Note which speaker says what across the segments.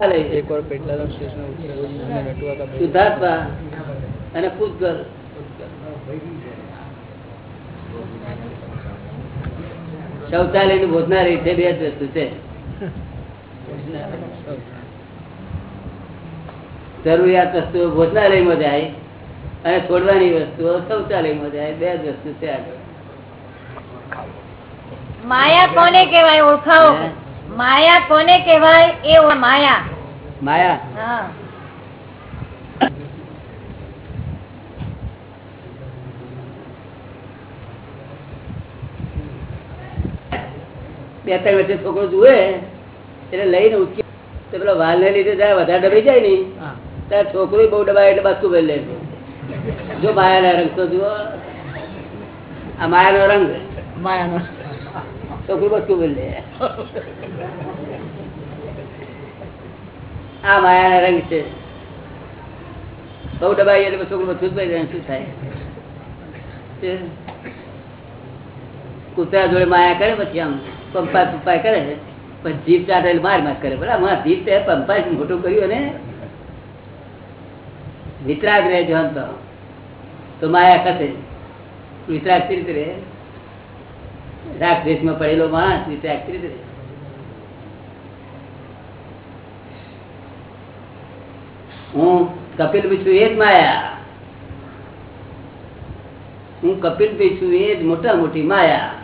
Speaker 1: એક વાર પેટલારામ સ્ટેશન ઉતર્યો અને નટુઆ કા
Speaker 2: અને પૂતગલ શૌચાલયનું ભોજનારી છે બે જ વસ્તુ છે. જરૂરિયાત વસ્તુઓ ભોજનાલયમાં જાય અને છોડવાની વસ્તુઓ શૌચાલયમાં જાય બે જ વસ્તુ છે આગળ.
Speaker 3: માયા કોને કહેવાય? ઓળખાવો? માયા કોને કહેવાય? એ માયા.
Speaker 2: માયા?
Speaker 3: હા.
Speaker 2: બે ત્રણ વચ્ચે છોકરો જુએ એટલે લઈને ઉચકી પેલો વાલ ને લીધે જાય વધારે ડબાઈ જાય ને
Speaker 1: હા.
Speaker 2: ત્યારે છોકરો બહુ ડબાય એટલે બસતું ભરી લે જો માયાના રંગ તો જુઓ. આ માયાનો રંગ.
Speaker 1: માયાનો
Speaker 2: છોકરું બસતું ભરી લે આ માયાના રંગ છે. બહુ ડબાઈ એટલે છોકરું બધું જ શું થાય? કૂતરા જોડે માયા કરે પછી આમ પંપા પંપા કરે પછી જીભ ચાટે માર માર કરે. બરાબર મારા જીભ તે પંપા મોટું કર્યું ને વિતરાગ રહે જો તો. તો માયા ખસે વિતરાગ સ્થિર રહે? રાગ દેશમાં પડેલો માણસ હું કપિલ છું એ જ માયા. હું કપિલ છું એ જ મોટા મોટી માયા.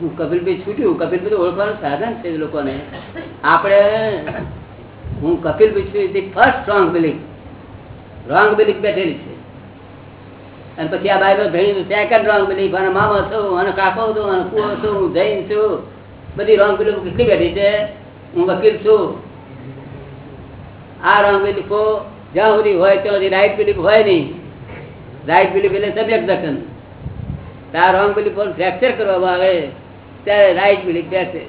Speaker 2: હું કપિલભાઈ છૂટ્યું. કપિલભાઈ તો ઓળખવાનું સાધન છે લોકોને. આપણે, હું કપિલ છું first wrong belief wrong belief બેઠેલી છે. અને પછી આ બાયલો ભણી સેકન્ડ રોંગ બધી અને મામા છું અને કાકો છું અને કુવો છું, હું જૈન છું. બધી રોંગ બિલીફ કેટલી બેઠી છે? હું વકીલ છું. આ રોંગ બિલીફો જ્યાં સુધી હોય ત્યાં સુધી રાઈટ બિલીફ હોય નહીં. રાઈટ બિલીફ એટલે સબ્જેક્ટ દર્શન આ રોંગ બિલીફ ફ્રેક્ચર કરવામાં આવે, ત્યારે રાઈટ બિલીફ બેસે.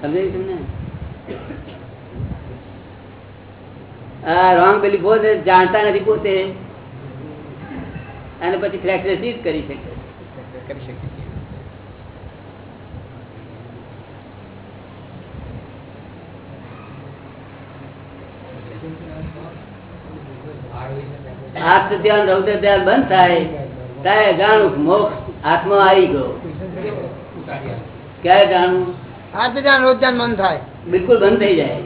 Speaker 2: સમજાયું તમને? આ રોંગ બિલીફો જાણતા નથી પોતે. અને પછી ફ્રેક્ચર જ કરી શકે.
Speaker 1: કરી શકે
Speaker 2: હાથ ધ્યાન રૌદ્ર ધ્યાન બંધ થાય. ત્યારે જાણું મોક્ષ હાથમાં આવી ગયો. ક્યારે જાણવું?
Speaker 1: હાથ ધ્યાન રોજ ધ્યાન મન થાય.
Speaker 2: બિલકુલ બંધ થઈ જાય.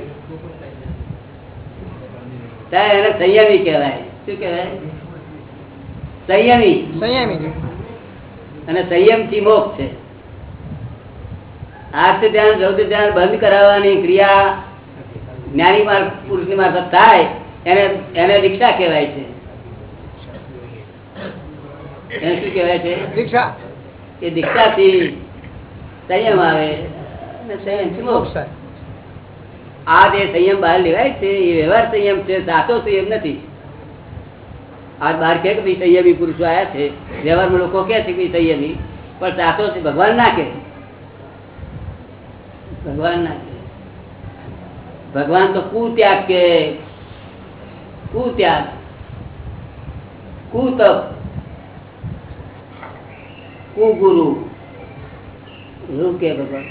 Speaker 2: ત્યારે એને સંયમી કહેવાય. શું કહેવાય? સંયમી.
Speaker 1: સંયમી.
Speaker 2: અને સંયમથી મોક્ષ છે. આર્થ ધ્યાન સૌથી ધ્યાન બંધ કરાવવાની ક્રિયા જ્ઞાની માર્ગ પુરુષની મારફત થાય એને એને દીક્ષા કહેવાય છે. એને શું કહેવાય છે?
Speaker 1: દીક્ષા.
Speaker 2: કે દીક્ષાથી સંયમ આવે અને સંયમથી મોક્ષ
Speaker 1: મોક્ષ થાય.
Speaker 2: આ જે સંયમ બહાર લેવાય છે એ વ્યવહાર સંયમ છે સાચો સંયમ નથી. બહાર કે સંયમી પુરુષો આવ્યા છે. વ્યવહારમાં લોકો કે છે કે સંયમી પણ સાચો છે, ભગવાન ના કે ભગવાન ના કે ભગવાન તો કુત્યાગ કે કુત્યાગ. કુતપ. કુગુરુ. એવું કે ભગવાન?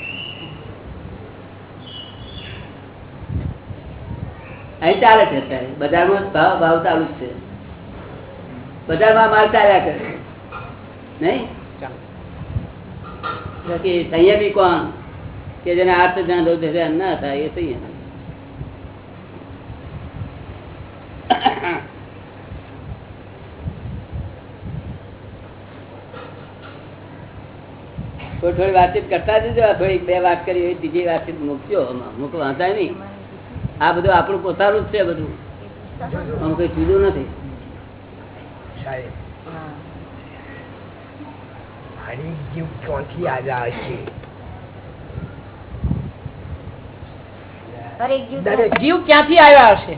Speaker 2: અહીં ચાલે છે અત્યારે. બજારમાં ભાવ ભાવ ચાલુ જ છે. બજારમાં માલ ચાલ્યા કરે. નહીં? બાકી સંયમી કોણ? કે જેને આર્થ ધ્યાન રૌદ્ર ધ્યાન ના થાય એ સંયમ થોડી થોડી વાતચીત કરતા જજો આ થોડી બે વાત કરી હોય ત્રીજી વાતચીત મૂકજો મૂકવા હતા વાંધા નહીં. આ બધું આપણું પોતાનું જ છે બધું. આમ કઈ જુદું નથી.
Speaker 4: સાહેબ હરી જીવ ક્યાંથી આવ્યા છે?
Speaker 3: દરેક જીવ
Speaker 5: ક્યાંથી? આવ્યા હશે?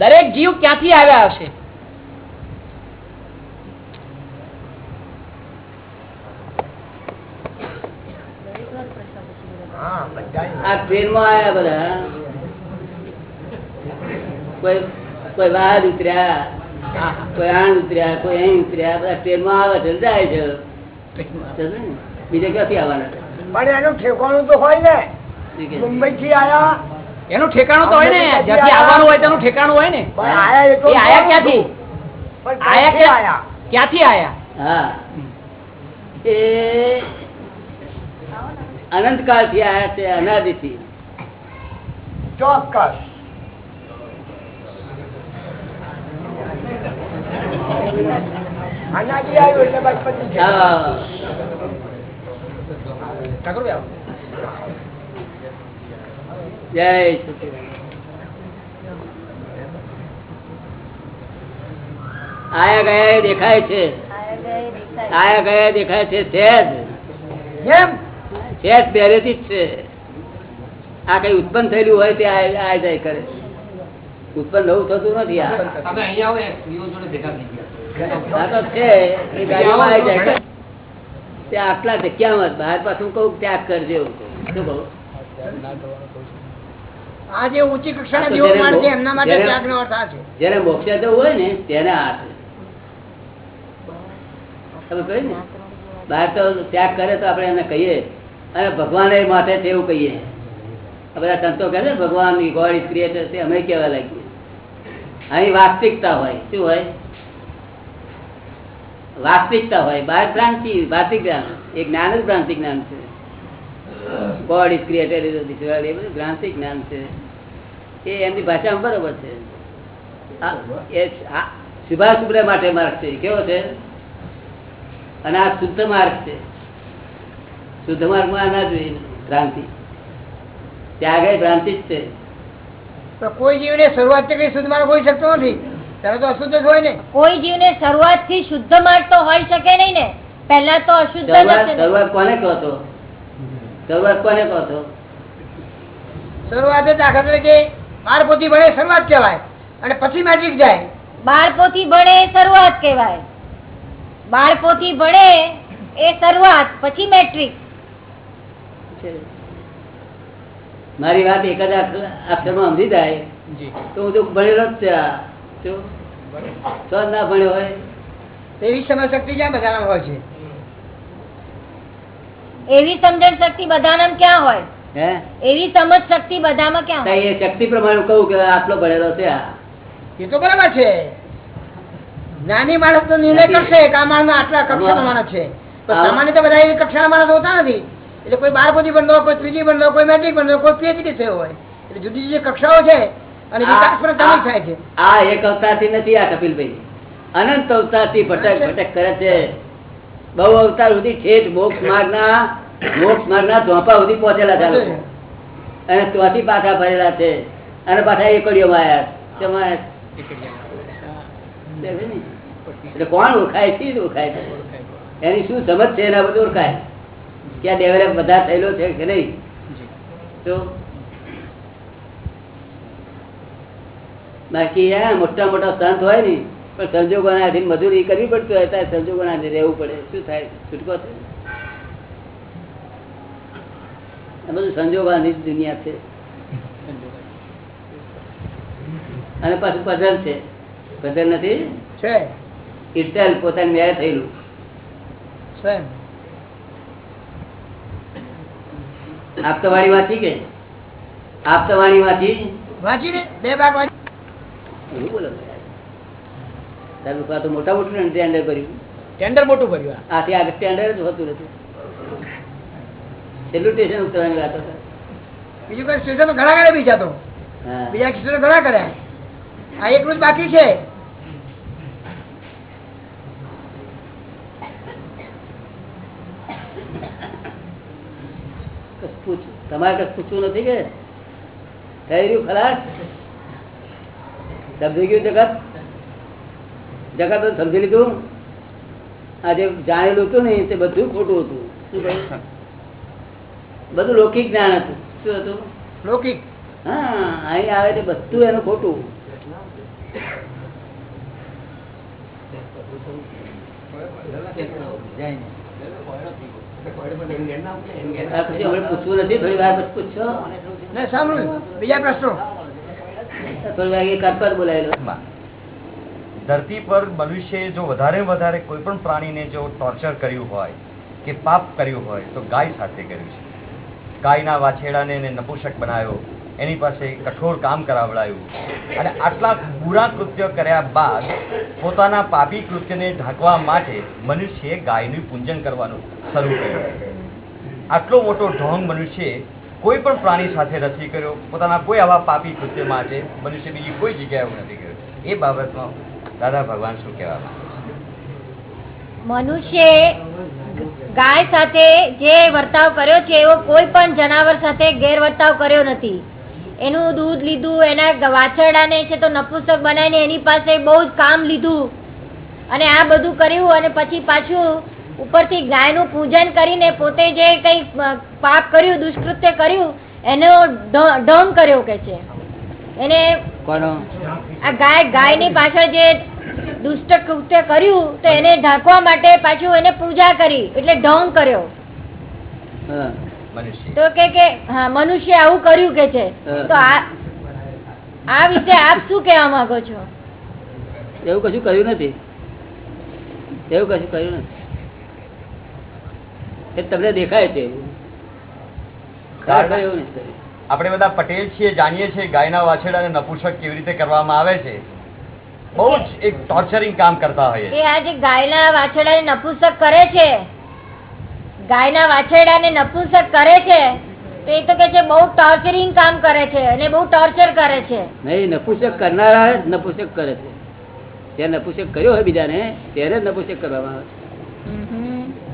Speaker 5: દરેક જીવ ક્યાંથી આવ્યા હશે?
Speaker 2: આ ટ્રેનમાં આયા બધા. કોઈ કોઈ બહાર ઉતર્યા. કોઈ આણ ઉતર્યા કોઈ અહીં ઉતર્યા બધા ટ્રેનમાં આવે છે જાય છે. બીજે ક્યાંથી આવવાના
Speaker 4: પણ એનું ઠેકાણું તો હોય ને. મુંબઈ થી આયા.
Speaker 5: એનું ઠેકાણું તો હોય ને. જ્યાંથી આવવાનું હોય તેનું ઠેકાણું હોય ને.
Speaker 4: આયા એ તો
Speaker 5: એ આયા ક્યાંથી? આયા
Speaker 4: ક્યાંથી આયા?
Speaker 2: હા. એ અનંતકાળથી આયા છે અનાદિથી.
Speaker 4: ચોક્કસ. અનાજી આવ્યું એટલે બસ પતી ગયું.
Speaker 2: હા
Speaker 5: ઠાકોરભાઈ આવો.
Speaker 2: જય આયા ગયા દેખાય છે. આયા ગયા દેખાય છે સહેજ સહેજ પહેરેથી જ છે. આ કઈ ઉત્પન્ન થયેલું હોય તે આ આ જાય કરે. ઉત્પન્ન નવું થતું નથી આ.
Speaker 1: તમે અહીંયા આવો જોડે ભેગા થઈ
Speaker 2: આટલા ધક્યામાં બહાર પાછું કઉ ત્યાગ કરજો શું કહું?
Speaker 5: આ ઊંચી કક્ષાના
Speaker 2: તો
Speaker 5: જીવો
Speaker 2: જેને
Speaker 5: એમના માટે ત્યાગનો અર્થ આ છે.
Speaker 2: જેને મોક્ષે જવું હોય ને તેને આ છે. તમે કહ્યું ને? બહાર તો ત્યાગ કરે તો આપણે એને કહીએ. અને ભગવાન એ માથે છે કહીએ. આ બધા સંતો કહે છે ને ભગવાન ગોડ ઇઝ ક્રિએટર છે અમે કહેવા લાગીએ. અહીં વાસ્તવિકતા હોય. શું હોય? વાસ્તવિકતા હોય બાર ભ્રાંતિ વાસ્તવિક જ્ઞાન. એ જ્ઞાન જ ભ્રાંતિક જ્ઞાન છે. ગોડ ઇઝ ક્રિએટેડ એ બધું ભ્રાંતિક જ્ઞાન છે. એ એમની ભાષામાં બરોબર છે. એ આ શુભાશુભ માટે માર્ગ છે. કેવો છે? અને આ શુદ્ધ માર્ગ છે. શુદ્ધ માર્ગમાં ના જોઈએ. ભ્રાંતિ. ત્યાં આગળ ભ્રાંતિ જ છે.
Speaker 5: કોઈ જીવને શરૂઆત શુદ્ધ માર્ગ હોઈ શકતો નથી. ત્યારે તો અશુદ્ધ જ હોય ને.
Speaker 3: કોઈ શરૂઆતથી શુદ્ધ માર્ગ તો હોઈ શકે નહીં ને. પહેલા તો અશુદ્ધ
Speaker 2: શરૂઆત કોને કહો છો? શરૂઆત કોને કહો છો?
Speaker 5: શરૂઆત જ દાખલા તરીકે બાર પોથી ભણે શરૂઆત કહેવાય અને પછી મેટ્રિક જાય.
Speaker 3: બાળપોથી ભણે એ શરૂઆત કહેવાય. બાળપોથી ભણે એ શરૂઆત પછી મેટ્રિક
Speaker 2: મારી વાત એક જ અક્ષર- અક્ષરમાં સમજી જાય. તો હું તો ભણેલો જ. શું? તો ના ભણ્યો હોય.
Speaker 5: તેવી સમજ શક્તિ જ્યાં બધાના હોય છે?
Speaker 3: એવી સમજણ શક્તિ બધાનામાં ક્યાં હોય?
Speaker 2: હે?
Speaker 3: એવી સમજ શક્તિ બધામાં ક્યાં હોય
Speaker 2: એ શક્તિ પ્રમાણે કહું કે આટલો ભણેલો છે
Speaker 5: એ તો બરાબર છે. નાની માણસ તો નિર્ણય કરશે કે આ માણસ આટલા કક્ષાનો માણસ છે. સામાન્ય તો બધા એવી કક્ષાના માણસ હોતા નથી. એટલે કોઈ બાર પોથી ભણતો કોઈ ત્રીજી ભણતો કોઈ મેટ્રિક ભણતો કોઈ પીએચડી થયો હોય. એટલે જુદી જુદી કક્ષાઓ છે. અને વિકાસ પણ તમે થાય છે.
Speaker 2: આ એક અવતારથી નથી આ કપિલભાઈ. અનંત અવતારથી ભટક ભટક કરે છે. બહુ અવતાર સુધી ઠેઠ મોક્ષ માર્ગના મોક્ષ માર્ગના ધોપા સુધી પહોંચેલા છે અને ત્યાંથી પાછા ભરેલા છે. અને પાછા એકડીઓમાં આવ્યા? એટલે કોણ ઓળખાય? છે ઓળખાય? છે એની શું સમજ છે એના બધું ઓળખાય? ક્યાં ડેવલપ બધા થયેલો છે કે નહીં? તો બાકી હા મોટા મોટા સંત હોય ને પણ સંજોગોના આધીન મજૂરી કરવી પડતી હોય ત્યારે સંજોગોના આધીન રહેવું પડે. શું થાય? છૂટકો છે બધું સંજોગોની જ દુનિયા છે. અને પાછું પઝલ છે. પઝલ નથી?
Speaker 5: છે.
Speaker 2: ઇટસેલ પોતાની મેળે થયેલું.
Speaker 5: છે
Speaker 2: આપતવાણી વાંચી કે? આપતવાણી વાંચી?
Speaker 5: વાંચીને બે ભાગ
Speaker 2: બોલો તો મોટા મોટું ટેન્ડર ભર્યું
Speaker 5: ટેન્ડર મોટું ભર્યું.
Speaker 2: આથી આગળ ટેન્ડર જ હોતું નથી. છેલ્લું સ્ટેશન ઉતરવાની વાત
Speaker 5: બીજું કઈ સ્ટેશન ઘણા કર્યા બીજા તો. બીજા સ્ટેશન ઘણા કર્યા. આ એકલું જ બાકી છે.
Speaker 2: તમારે કશું પૂછવું નથી કે? થઈ રહ્યું ખલાસ? સમજી ગયું જગત? જગત સમજી લીધું? આ જે જાણેલું હતું ને તે બધું ખોટું હતું. બધું લૌકિક જ્ઞાન હતું. શું હતું?
Speaker 5: લૌકિક?
Speaker 2: હા અહીં આવે તે બધું એનું ખોટું. પૂછવું નથી થોડી વાર પૂછો
Speaker 5: બીજા પ્રશ્નો
Speaker 2: થોડી વાર એ કરપત બોલાયેલો
Speaker 6: ધરતી પર મનુષ્ય જો વધારે વધારે કોઈ પણ પ્રાણીને જો ટોર્ચર કર્યું હોય કે પાપ કર્યું હોય તો ગાય સાથે કર્યું છે. ગાયના વાછેડાને એને બનાવ્યો, એની પાસે કઠોર કામ કરાવડાયું અને આટલા બુરા કૃત્ય કર્યા બાદ પોતાના પાપી કૃત્યને ઢાંકવા માટે મનુષ્યએ ગાયનું પૂજન કરવાનું શરૂ કર્યું. આટલો મોટો ઢોંગ મનુષ્યએ કોઈ પણ પ્રાણી સાથે નથી કર્યો, પોતાના કોઈ આવા પાપી કૃત્યમાં માટે મનુષ્ય બીજી કોઈ જગ્યાએ નથી કર્યું. એ બાબતમાં દાદા ભગવાન શું કહેવા માંગે
Speaker 3: મનુષ્ય ગાય સાથે જે વર્તાવ કર્યો છે, એવો કોઈ પણ જનાવર સાથે ગેરવર્તાવ કર્યો નથી. એનું દૂધ લીધું, એના વાછરડાને છે તો નપુસ્તક બનાવીને એની પાસે બહુ જ કામ લીધું. અને આ બધું કર્યું અને પછી પાછું ઉપરથી ગાયનું પૂજન કરીને પોતે જે કઈ પાપ કર્યું દુષ્કૃત્ય કર્યું એનો ઢોંગ કર્યો કે છે. એને આ ગાય ગાયની પાછળ જે દુષ્ટ કૃત્ય કર્યું તો એને ઢાંકવા માટે પાછું એને પૂજા કરી એટલે ઢોંગ કર્યો.
Speaker 6: મનુષ્ય.
Speaker 3: તો કે કે હા મનુષ્ય આવું કર્યું કે છે. તો આ આ વિશે આપ શું કહેવા માંગો છો?
Speaker 2: એવું કશું કર્યું નથી. એવું કશું કર્યું નથી. એ તમને દેખાય છે.
Speaker 6: આપણે બધા પટેલ છીએ જાણીએ છીએ ગાયના વાછેડાને નપુંસક કેવી રીતે કરવામાં આવે છે. બહુ જ એક ટોર્ચરિંગ કામ કરતા હોય
Speaker 3: કે આ જે ગાયના વાછરડાને નપુંસક કરે છે. ગાયના વાછરડાને નપુંસક કરે છે. તો એ તો કે છે બહુ ટોર્ચરિંગ કામ કરે છે અને બહુ ટોર્ચર કરે છે.
Speaker 2: નહીં નપુંસક કરનારા જ નપુસક કરે છે. જે નપુંસક કર્યો હોય બીજાને ત્યારે જ નપુસક કરવામાં આવે. છે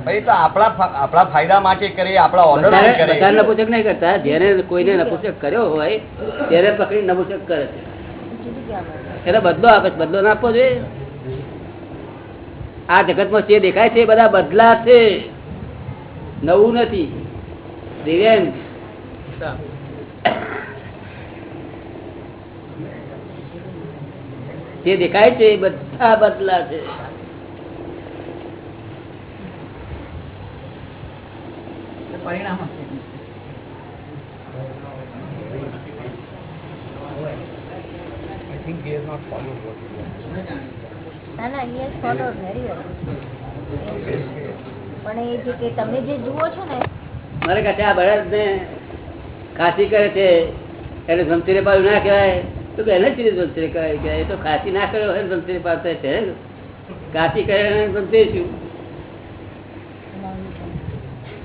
Speaker 6: તો આપણા આપણા ફાયદા માટે કરે આપણા ઓર્ડર કરે.
Speaker 2: બધા નપુસક નહીં કરતા. જેને કોઈને નપુસક કર્યો હોય ત્યારે પકડી નપુસક કરે છે. એટલે બદલો આપે બદલો ના આપવો જોઈએ. આ જગતમાં જે દેખાય છે બધા બદલા છે. નવું નથી. રિવેન્જ જે દેખાય છે બધા બદલા છે.
Speaker 4: પરિણામ
Speaker 3: ના ના he has followed very well. પણ એ જે કે તમે જે જુઓ છો ને
Speaker 2: મારે કાચે આ બળદ ને ખાસી કરે છે એને ધમતીરે પાડું ના કહેવાય. તો એને જ ધમતીરે કહેવાય કે એ તો ખાસી ના કર્યો હોય ધમતીરે પાડતા છે કાશી કરે ધમતીરે શું?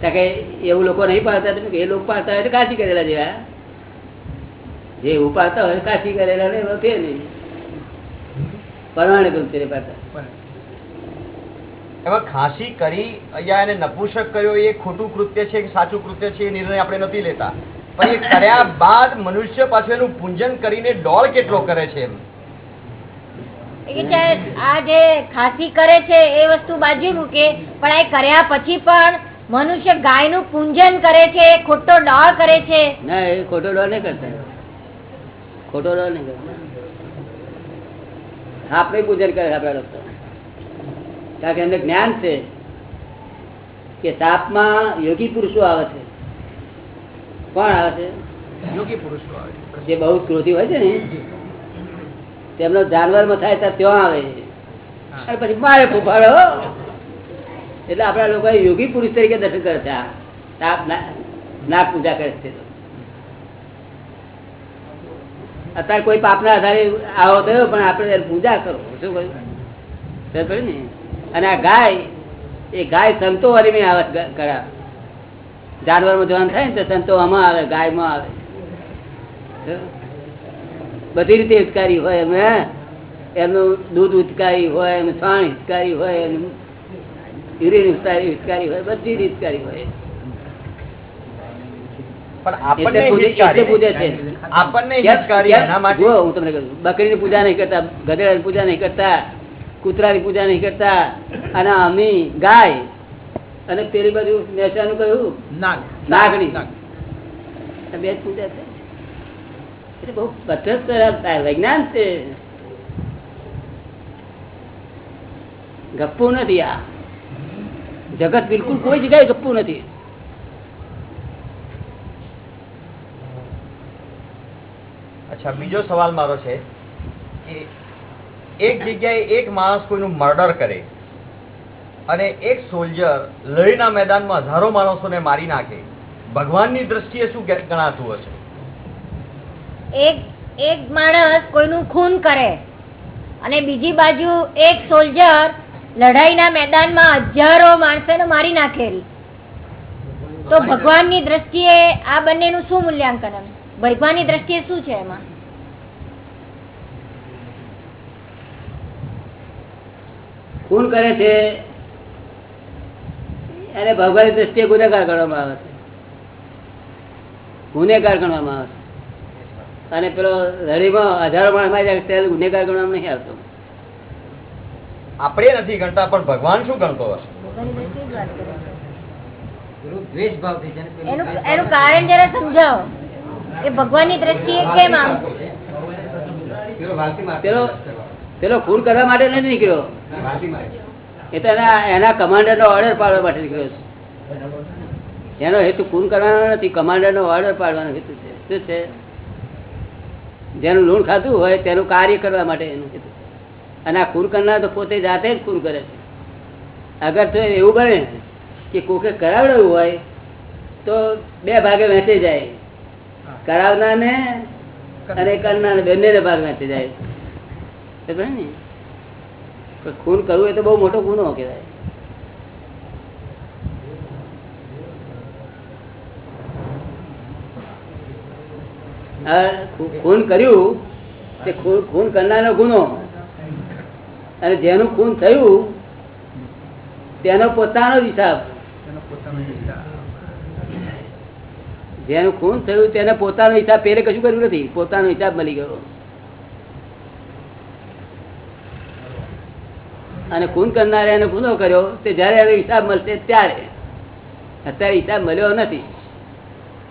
Speaker 2: કે એવું લોકો નહીં પાડતા તમે એ લોકો પાડતા હોય તો કાશી કરેલા જેવા. જે એવું પાડતા હોય કાશી કરેલા ને એવા ફેર નહીં. પરમાણે ધમતીરે પાડતા.
Speaker 6: એમાં ખાંસી કરી અહીંયા એને નપુસક કર્યો એ ખોટું કૃત્ય છે કે સાચું કૃત્ય છે એ નિર્ણય આપણે નથી લેતા. પણ એ કર્યા બાદ મનુષ્ય પાછું એનું પૂજન કરીને ડોળ કેટલો કરે છે એમ.
Speaker 3: એ આ જે ખાસી કરે છે એ વસ્તુ બાજુ મૂકે પણ આ કર્યા પછી પણ મનુષ્ય ગાયનું પૂંજન કરે છે ખોટો ડોળ કરે છે.
Speaker 2: ના એ ખોટો ડોળ નહીં કરતા. ખોટો ડોળ નહીં કરતા. આપણે પૂજન કરે આપણા લોકો. કારણ કે એમને જ્ઞાન છે કે તાપમાં યોગી પુરુષો આવે છે. કોણ આવે છે?
Speaker 1: યોગી પુરુષો આવે
Speaker 2: જે બહુ ક્રોધી હોય છે ને તેમનો જાનવરમાં થાય ત્યાં ત્યાં આવે અને પછી મારે ફૂફાડો એટલે આપણા લોકો યોગી પુરુષ તરીકે દર્શન કરે છે. નાગ પૂજા કરે છે. અત્યારે કોઈ પાપના આધારે આવો થયો, પણ આપણે પૂજા કરો. શું કહ્યું? ને? અને આ ગાય, એ ગાય સંતો વાળી આવે કરા જાનવરમાં જવાનું થાય ને, તો સંતો આમાં આવે, ગાયમાં આવે. બધી રીતે ઉચકારી હોય એમ? એમનું દૂધ ઉચકારી હોય એમ છાણ ઉચકારી હોય એમનું યુરિન હિતકારી હિતકારી હોય બધી હોય.
Speaker 6: પણ આપણને
Speaker 2: એટલે પૂજે- નહીં કરતા ગધેડાની પૂજા નહીં કરતા કૂતરાની પૂજા નહીં કરતા અને અમી ગાય. અને પેલી બાજુ મેસાનું કહ્યું
Speaker 1: નાગ.
Speaker 2: નાગણી બે પૂજા છે. એટલે બહુ તટસ્થ વૈજ્ઞાન છે. ગપ્પુ નથી આ. જગત બિલકુલ કોઈ જગ્યાએ ગપ્પુ નથી.
Speaker 6: અચ્છા બીજો સવાલ મારો છે કે એક જગ્યાએ એક માણસ કોઈનું મર્ડર કરે અને એક સોલ્જર લડીના મેદાનમાં હજારો માણસોને મારી નાખે ભગવાનની દ્રષ્ટિએ શું ગણાતું હશે?
Speaker 3: એક એક માણસ કોઈનું ખૂન કરે અને બીજી બાજુ એક સોલ્જર લડાઈના મેદાનમાં હજારો માણસોને મારી નાખેલ. તો ભગવાનની દ્રષ્ટિએ આ બંનેનું શું મૂલ્યાંકન ભગવાન ભગવાનની દ્રષ્ટિએ શું છે એમાં?
Speaker 2: ખૂન કરે છે? એને ભગવાનની દ્રષ્ટિએ ગુનેગાર ગણવામાં આવે છે. ગુનેગાર ગણવામાં આવે છે. અને પેલો રડીમાં હજારો માણસ ગુનેગાર ગણવામાં નહીં આવતો.
Speaker 6: આપણે નથી ગણતા પણ ભગવાન શું ગણતો હશે?
Speaker 1: ને
Speaker 3: એનું કારણ જરા સમજાવો. એ ભગવાનની દ્રષ્ટિએ કેમ આમ?
Speaker 1: પેલો
Speaker 2: પેલો
Speaker 1: કરવા.
Speaker 2: કરવા માટે નથી નીકળ્યો?
Speaker 1: ના.
Speaker 2: એ તો એના એના કમાન્ડરનો ઓર્ડર પાડવા માટે નીકળ્યો છે. એનો હેતુ ખૂન કરવાનો નથી કમાન્ડર નો ઓર્ડર પાડવાનો હેતુ છે. શું છે? જેનું લૂણ ખાધું હોય તેનું કાર્ય કરવા માટે એનું હેતુ. અને આ ખૂન કરનાર તો પોતે જાતે જ ખૂન કરે છે. અગર તો એવું બને કે કોકે કરાવડ્યું હોય તો બે ભાગે વહેંચી જાય. કરાવનારને અને કરનાર બંને ભાગ વહેંચી જાય. ને. ખૂન કરવું એ તો બહુ મોટો ગુનો કહેવાય. ખૂન કર્યું તે ખૂન કરનારનો ગુનો અને જેનું ખૂન થયું તેનો પોતાનો હિસાબ. જેનું ખૂન થયું તેને પોતાનો હિસાબ. પેલે કશું કર્યું નથી. પોતાનો હિસાબ મળી ગયો. અને ખૂન કરનારે એને ગુનો કર્યો. તે જયારે એનો હિસાબ મળશે ત્યારે. અત્યારે હિસાબ મળ્યો નથી.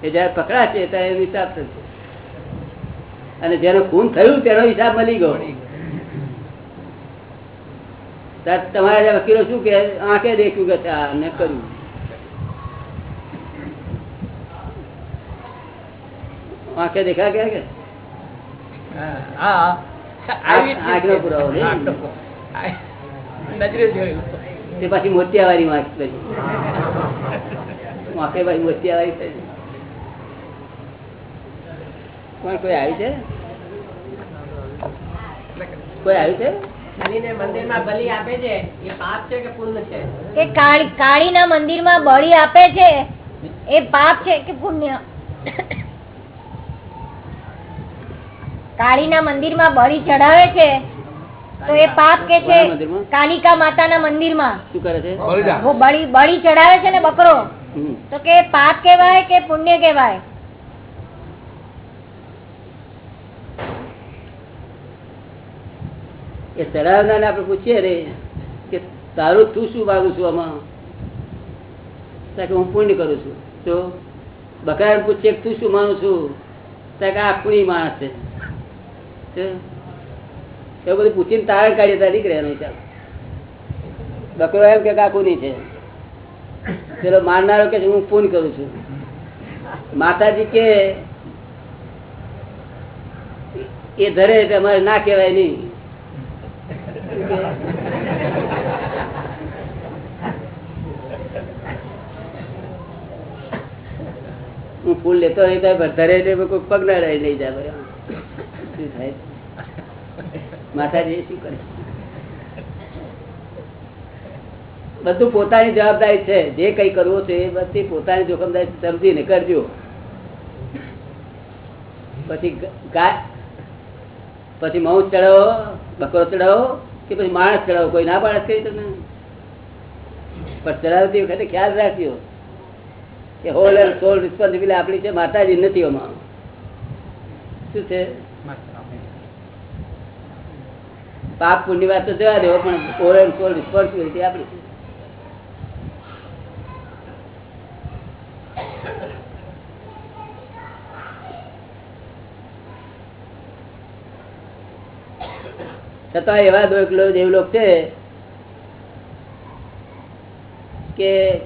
Speaker 2: એ જયારે પકડાશે ત્યારે એનો હિસાબ થશે. અને જેનું ખૂન થયું તેનો હિસાબ મળી ગયો. તમારા વકીલો શું કે? આંખે દેખ્યું કે આને કર્યું. આંખે દેખા કે કે? આંખ- પછી મોતિયાવાળી માં પછી વાંકે ભાઈ મોતિયાવાળી થઈ. કોણ કોઈ આવ્યું છે? કોઈ આવ્યું છે?
Speaker 4: બલીને મંદિરમાં બલી આપે છે એ પાપ છે કે પુણ્ય છે?
Speaker 3: કે કાળી કાળીના મંદિરમાં બળી આપે છે એ પાપ છે કે પુણ્ય? કાળીના મંદિરમાં બળી ચડાવે છે તો એ પાપ કે છે
Speaker 2: કાલિકા માતા
Speaker 3: ના માતાના મંદિરમાં?
Speaker 2: શું કરે છે?
Speaker 3: બળી બળી ચડાવે છે ને બકરો? તો કે પાપ કેવાય કે પુણ્ય કહેવાય?
Speaker 2: એ ચડાવનારને આપણે પૂછીએ રે કે તારું તું શું માગું છું આમાં? હું પુણ્ય કરું છું. તો બકરાને પૂછીએ તું શું માનું છું? ત્યાં કે આ પુણ્ય માણસ છે. એવું બધું પૂછીને તારણ કાઢીએ તારી નીકળે નહીં ચાલ. બકરો એમ કે આ ખૂની છે? પેલો મારનારો કે હું પૂન કરું છું. માતાજી કે, એ ધરે એટલે અમારે ના કહેવાય નહીં. હું ફૂલ લેતો નહીં તો પગ ના રહી લઈ જાય. શું શું કરે? બધું પોતાની જવાબદારી છે. જે કઈ કરવું છે એ બધી પોતાની જોખમદારી સમજીને કરજો. પછી ગાય પછી મઉ ચડાવો, બકરો ચડાવો કે પછી માણસ ચડાવો, કોઈ ના માણસ કરી તમે પણ ચડાવતી વખતે ખ્યાલ રાખજો કે હોલ એન્ડ સોલ રિસ્પોન્સિબિલિટી આપણી છે, માતાજી નથી એમાં શું છે? પાપ પુણ્ય વાત તો જવા દેવો પણ હોલ એન્ડ સોલ રિસ્પોન્સિબિલિટી આપણી છે. છતાં એવા દેવલો દેવલોક છે કે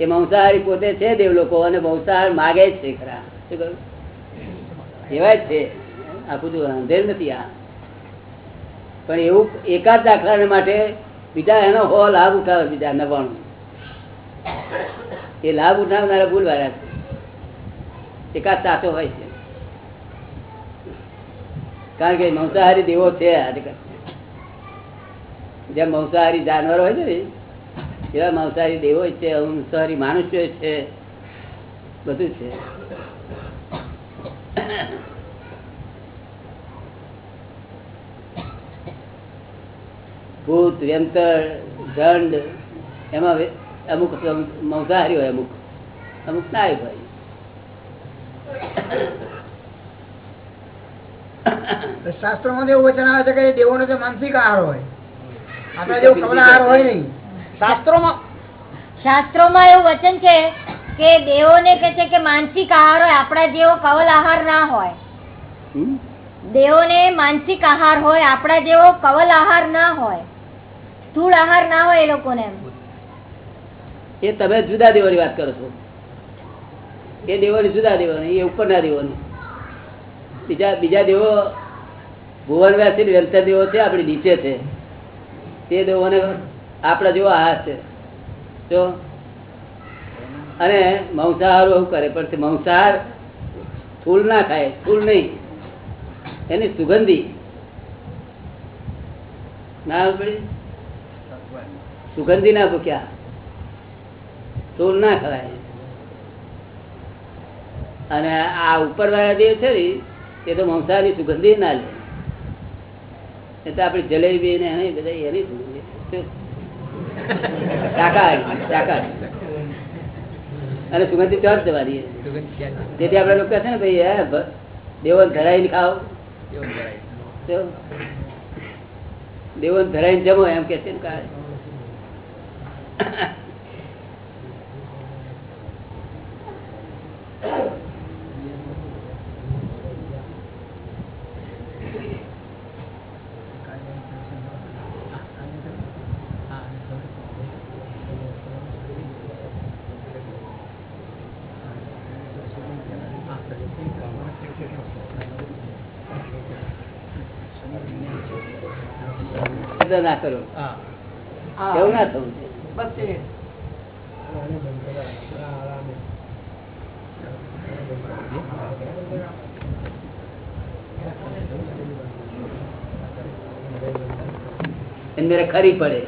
Speaker 2: એ મંસાહારી પોતે છે દેવલોકો અને મંસાહાર માગે છે ખરા. એવા જ છે. આખું બધું અંધેર નથી આ. પણ એવું એકાદ દાખલાને માટે બીજા એનો હો લાભ ઉઠાવે બીજા નવાણું. એ લાભ ઉઠાવનારા ભૂલવાળા છે. એકાદ સાચો હોય છે. કારણ કે મંસાહારી દેવો છે જેમ મંસાહારી જાનવર હોય છે ને, એવા મંસાહારી દેવો છે મંસાહારી મનુષ્યો છે, બધું છે. ભૂત વ્યંતર દંડ, એમાં અમુક મંસાહારી હોય અમુક. અમુક ના હોય
Speaker 5: શાસ્ત્રોમાં તો એવું વચન આવે છે કે દેવોનો તો માનસિક આહાર હોય આપણા જેવું કમલા આહાર હોય નહીં. શાસ્ત્રોમાં
Speaker 3: શાસ્ત્રોમાં એવું વચન છે કે દેવોને કે છે કે માનસિક આહાર હોય આપણા જેવો કવલ આહાર ના હોય? દેવોને માનસિક આહાર હોય આપણા જેવો કવલ આહાર ના હોય. સ્થૂળ આહાર ના હોય એ લોકોને એમ.
Speaker 2: એ તમે જુદા દેવોની વાત કરો છો. એ દેવોની જુદા દેવોની એ ઉપરના દેવોની બીજા બીજા દેવો ભુવન વ્યાસી વ્યંતર દેવો છે, આપણી નીચે છે. તે દેવોને આપણા જેવો આહાર છે. જો? અને મંસાહાર એવું કરે, પણ મંસાહાર ફૂલ ના ખાય, ફૂલ નહીં. એની સુગંધી. ના પડી? સુગંધી ના ભૂખ્યા ફૂલ ના ખવાય. અને આ ઉપર વાળા દેવ છે ને, એ તો મંસાહારની સુગંધી ના લે. એ તો આપણી જલેબી ને એની બધા એની શાકાહારી શાકાહારી. અને સુગંધી ત્યાં જવાની તેથી આપડે લોકો છે ને ભાઈ, હે, ભ- દેવો ધરાઈને ખાઓ.
Speaker 1: કરાય.
Speaker 2: ધરાઈને જમો એમ કે છે ને શબ્દ ના કરો.
Speaker 1: હા.
Speaker 2: એવું ના થવું છે ખરી પડે.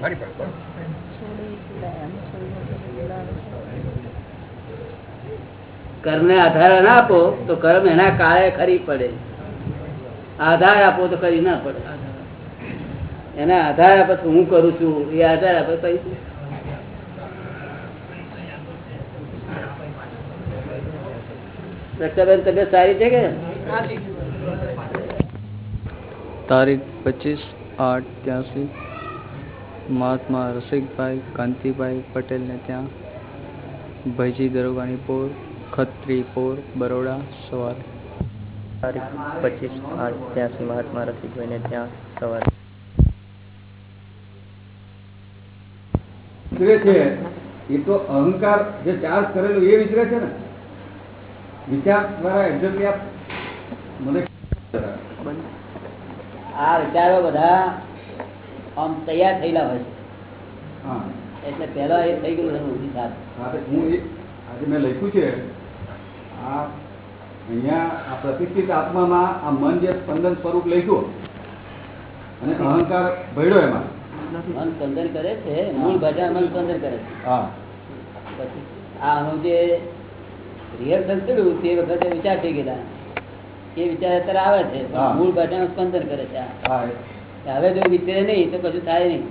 Speaker 2: કર્મને આધાર ના આપો તો કર્મ એના કાળે ખરી પડે. આધાર આપો તો ખરી ના પડે. એના આધાર આપે તો હું કરું છું એ આધાર આપે પછી રક્ષાબેન તબિયત સારી છે કે
Speaker 1: તારીખ પચીસ આઠ ત્યાંસી. મહાત્મા રસિકભાઈ કાંતિભાઈ પટેલને ત્યાં. ભૈજી દરોગાની પોર ખત્રી પોર બરોડા સવારે.
Speaker 7: તારીખ પચીસ આઠ ત્યાંસી મહાત્મા રસિકભાઈને ત્યાં સવારે.
Speaker 8: વિચરે છે એ તો અહંકાર જે ચાર્જ કરેલો એ વિચરે છે ને? વિચાર દ્વારા એક્ઝેક્ટલી આપ મને
Speaker 2: આ વિચારો બધા આમ તૈયાર થયેલા હોય
Speaker 8: હા.
Speaker 2: છે એટલે પહેલા એ થઈ ગયું વિચાર
Speaker 8: હું આજે મેં લખ્યું છે આ અહીંયા આ પ્રતિષ્ઠિત આત્મામાં આ મન જે સ્પંદન સ્વરૂપ લખ્યું અને અહંકાર ભળ્યો એમાં.
Speaker 2: મન સ્પંદન કરે છે? મૂળ ભજન મન સ્પંદન કરે છે? આ હું જે રિહર્સલ કર્યું તે વખતે વિચાર થઈ ગયેલા. એ વિચાર અત્યારે આવે છે મૂળ ભજન સ્પંદન કરે છે હવે જો વિચરે નહીં તો કશું થાય નહીં.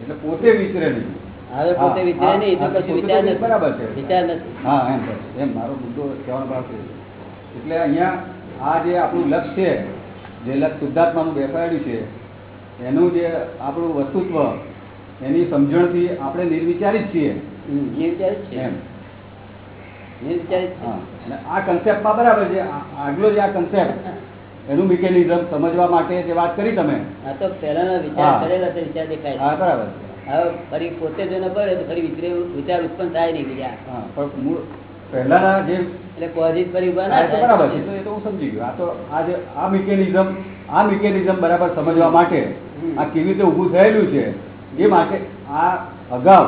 Speaker 8: એટલે પોતે વિચરે નહીં.
Speaker 2: હવે પોતે
Speaker 8: હા,
Speaker 2: નહીં તો કશું વિચાર
Speaker 8: નથી. બરાબર છે.
Speaker 2: વિચાર નથી.
Speaker 8: હા એમ એમ મારો મુદ્દો કહેવાનો ભાવ છે. એટલે અહીંયા આ જે આપણું લક્ષ્ય છે જે લક્ષ શુદ્ધાત્માનું બેસાડ્યું છે એનું જે આપણું વસ્તુત્વ એની સમજણથી આપણે નિર્વિચારી જ છીએ. આ કન્સેપ્ટમાં બરાબર છે. આગલો જે આ કન્સેપ્ટ એનું મિકેનિઝમ સમજવા માટે જે વાત કરી તમે.
Speaker 2: આ તો પહેલાના વિચાર
Speaker 8: હા.
Speaker 2: કરેલા વિચાર દેખાય
Speaker 8: હા બરાબર
Speaker 2: હવે ફરી પોતે જો ન પડે તો ફરી વિચાર ઉત્પન્ન થાય નહીં બીજા.
Speaker 8: પણ મૂળ પહેલાના જે
Speaker 2: એટલે ફરી
Speaker 8: બરાબર છે. એ તો- એ તો હું સમજી ગયો. આ તો આ જે આ મિકેનિઝમ આ મિકેનિઝમ બરાબર સમજવા માટે. આ કેવી રીતે ઊભું થયેલું છે? એ માટે આ અગાઉ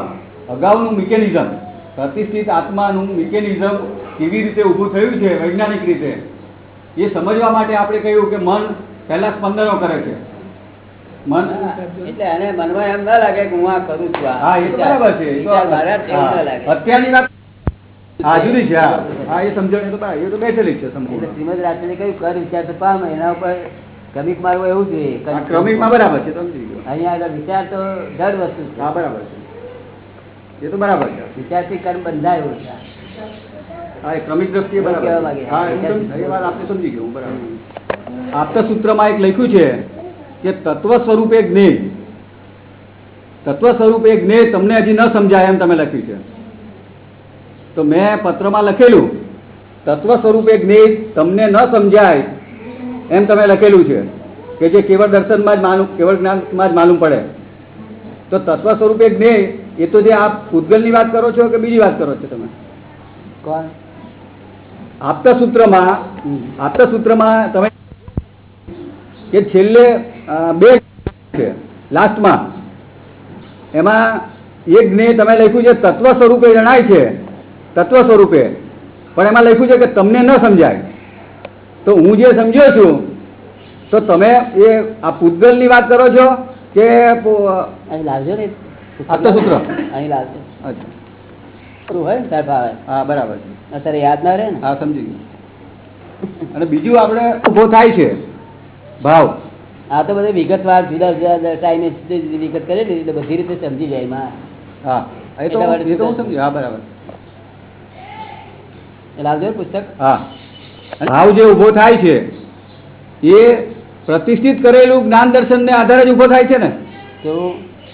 Speaker 8: અગાઉનું મિકેનિઝમ પ્રતિષ્ઠિત આત્માનું મિકેનિઝમ કેવી રીતે ઊભું થયું છે વૈજ્ઞાનિક રીતે એ સમજવા માટે આપણે કહ્યું કે મન પહેલા સ્પંદનો કરે છે. મન
Speaker 2: એટલે એને મનમાં એમ ના લાગે કે હું આ કરું છું
Speaker 8: હા એ બરાબર છે અત્યારની વાત હા જુદી છે હા. એ સમજણ એ તો બેઠેલી છે
Speaker 2: એટલે શ્રીમદ રાજચંદ્રે કહ્યું કર વિચાર તો પામ એના ઉપર ક્રમિક મારવું એવું જોઈએ
Speaker 8: ક્રમિક ક્રમિકમાં બરાબર છે
Speaker 2: અહીંયા આગળ વિચાર તો જડ વસ્તુ છે.
Speaker 8: હા બરાબર છે. એ તો બરાબર છે.
Speaker 2: વિચારથી કર્મ બંધાયું છે
Speaker 8: હા ક્રમિક દ્રષ્ટિએ
Speaker 2: એવું
Speaker 8: બરાબર. હા એ વાત આપણે સમજી ગયો બરાબર. આપતા સૂત્રમાં એક લખ્યું છે કે તત્વ સ્વરૂપે જ્ઞેય. તત્વ સ્વરૂપે જ્ઞેય તમને હજી ન સમજાય એમ તમે લખ્યું છે. તો મેં પત્રમાં લખેલું તત્વ સ્વરૂપે જ્ઞેય તમને ન સમજાય એમ તમે લખેલું છે કે જે કેવળ દર્શનમાં જ માલુમ કેવળ જ્ઞાનમાં જ માલુમ પડે. તો તત્વ સ્વરૂપે જ્ઞેય એ તો જે આપ પૂતગલની વાત કરો છો કે બીજી વાત કરો છો તમે?
Speaker 2: કોણ?
Speaker 8: આપતા સૂત્રમાં આપતા સૂત્રમાં તમે કે છેલ્લે બે છે લાસ્ટમાં. એમાં એક જ્ઞેય તમે લખ્યું છે તત્વ સ્વરૂપે જણાય છે તત્વ સ્વરૂપે. પણ એમાં લખ્યું છે કે તમને ન સમજાય. તો હું જે સમજ્યો છું તો તમે એ આ પૂતગલની વાત કરો છો કે
Speaker 2: અહીં લાવજો ને.
Speaker 8: સૂત્ર.
Speaker 2: અહીં લાવજો.
Speaker 8: અચ્છા.
Speaker 2: ખરું હોય ને તાર ભાવે
Speaker 8: હા બરાબર
Speaker 2: અત્યારે યાદ ના રહે ને?
Speaker 8: હા સમજી ગયું. અને બીજું આપણે થાય છે. ભાવ.
Speaker 2: આ તો બધે વિગતવાર જુદા જુદા ટાઈમે જુદી જુદી વિગત કરેલી એટલે બધી રીતે સમજી જાય એમાં.
Speaker 8: હા એ તો હું. સમજી હા બરાબર.
Speaker 2: એ લાવજો ને પુસ્તક.
Speaker 8: હા. ભાવ જે ઊભો થાય છે એ પ્રતિષ્ઠિત કરેલું જ્ઞાન દર્શનને આધારે જ ઊભો થાય છે ને?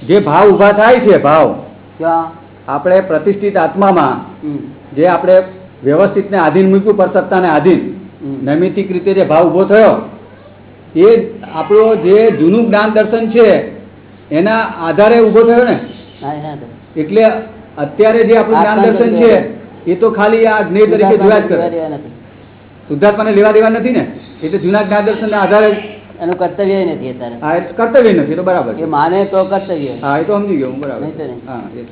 Speaker 8: જે ભાવ ઊભા થાય છે ભાવ આપણે પ્રતિષ્ઠિત આત્મામાં જે આપણે વ્યવસ્થિતને આધીન મૂક્યું પર સત્તાને આધીન નૈમિતિક રીતે જે ભાવ ઊભો થયો એ આપણો જે જૂનું જ્ઞાન દર્શન છે એના આધારે ઊભો થયો ને. એટલે અત્યારે જે આપણું જ્ઞાન દર્શન છે એ તો ખાલી આ જ્ઞેય તરીકે જોયા જ કરે. શુદ્ધાત્માને લેવા દેવા નથી ને એટલે જૂના જ્ઞાન દર્શન આધારે
Speaker 2: એનું કર્તવ્ય નથી અત્યારે.
Speaker 8: કર્તવ્ય નથી તો બરાબર
Speaker 2: એ માને તો કર્તવ્ય.
Speaker 8: હા એ તો સમજી ગયો હું બરાબર હા એ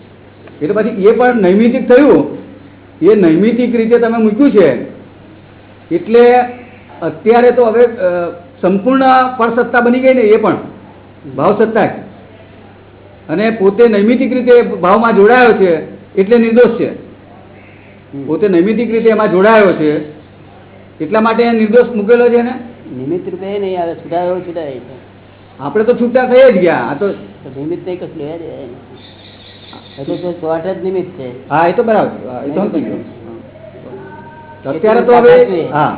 Speaker 8: એ તો પછી એ પણ નૈમિતિક થયું. એ નૈમિતિક રીતે તમે મૂક્યું છે. એટલે અત્યારે તો હવે સંપૂર્ણ પરસત્તા બની ગઈ ને એ પણ. ભાવ સત્તા અને પોતે નૈમિતિક રીતે ભાવમાં જોડાયો છે એટલે નિર્દોષ છે. પોતે નૈમિતિક રીતે એમાં જોડાયો છે એટલા માટે નિર્દોષ મૂકેલો છે ને?
Speaker 2: નિમિત્ત રૂપે નહીં આવે છૂટાયો છૂટાય છે.
Speaker 8: આપણે તો છૂટા થઈ જ ગયા આ તો
Speaker 2: નિમિત્ત નહીં કશું લેવા જ નિમિત્ત છે.
Speaker 8: હા એ તો બરાબર. અત્યારે તો હવે હા.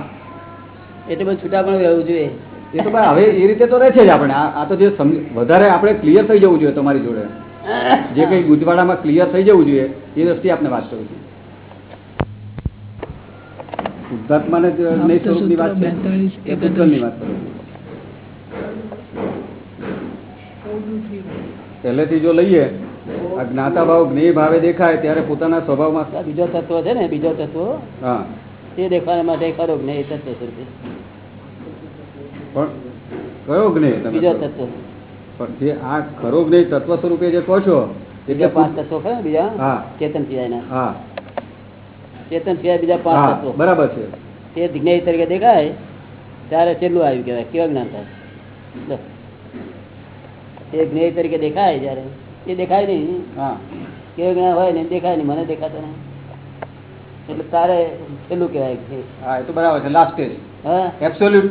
Speaker 2: એટલે બધું છૂટા પણ રહેવું જોઈએ.
Speaker 8: એ તો હવે એ રીતે તો રહે છે જ આપણે. આ આ તો જે વધારે આપણે ક્લિયર થઈ જવું જોઈએ તમારી જોડે. જે કંઈ ગુજવાડામાં ક્લિયર થઈ જવું જોઈએ એ દ્રષ્ટિએ આપણે વાત કરું છું શુદ્ધાત્માને નહીં સ્વરૂપની વાત છે. એ પુસ્તકની વાત કરું પહેલેથી જો લઈએ આ જ્ઞાતા ભાવ જ્ઞેય ભાવે દેખાય ત્યારે પોતાના સ્વભાવમાં
Speaker 2: બીજો તત્વ છે ને બીજો તત્વ.
Speaker 8: હા.
Speaker 2: તે દેખાવા માટે ખરો જ્ઞેય તત્વ સ્વરૂપે.
Speaker 8: પણ કયો જ્ઞેય તમે
Speaker 2: બીજો તત્વ.
Speaker 8: પણ જે આ ખરો જ્ઞેય તત્વ સ્વરૂપે જે કહો છો એટલે
Speaker 2: બીજા પાંચ તત્વો ખરા બીજા?
Speaker 8: હા.
Speaker 2: ચેતન સિવાયના.
Speaker 8: હા.
Speaker 2: ચેતન સિવાય બીજા પાંચ તત્વો
Speaker 8: બરાબર છે.
Speaker 2: તે જ્ઞેય તરીકે દેખાય ત્યારે છેલ્લું આવ્યું કહેવાય કેવા જ્ઞાન થાય. એ જ્ઞેય તરીકે દેખાય જયારે એ દેખાય નહીં.
Speaker 8: હા.
Speaker 2: કેવું જ્ઞાન હોય ને દેખાય નહીં મને દેખાતો નહીં એટલે તારે છેલ્લું કહેવાય
Speaker 8: હા એ તો બરાબર છે લાસ્ટ સ્ટેજ
Speaker 2: હા?
Speaker 8: એબ્સોલ્યુટ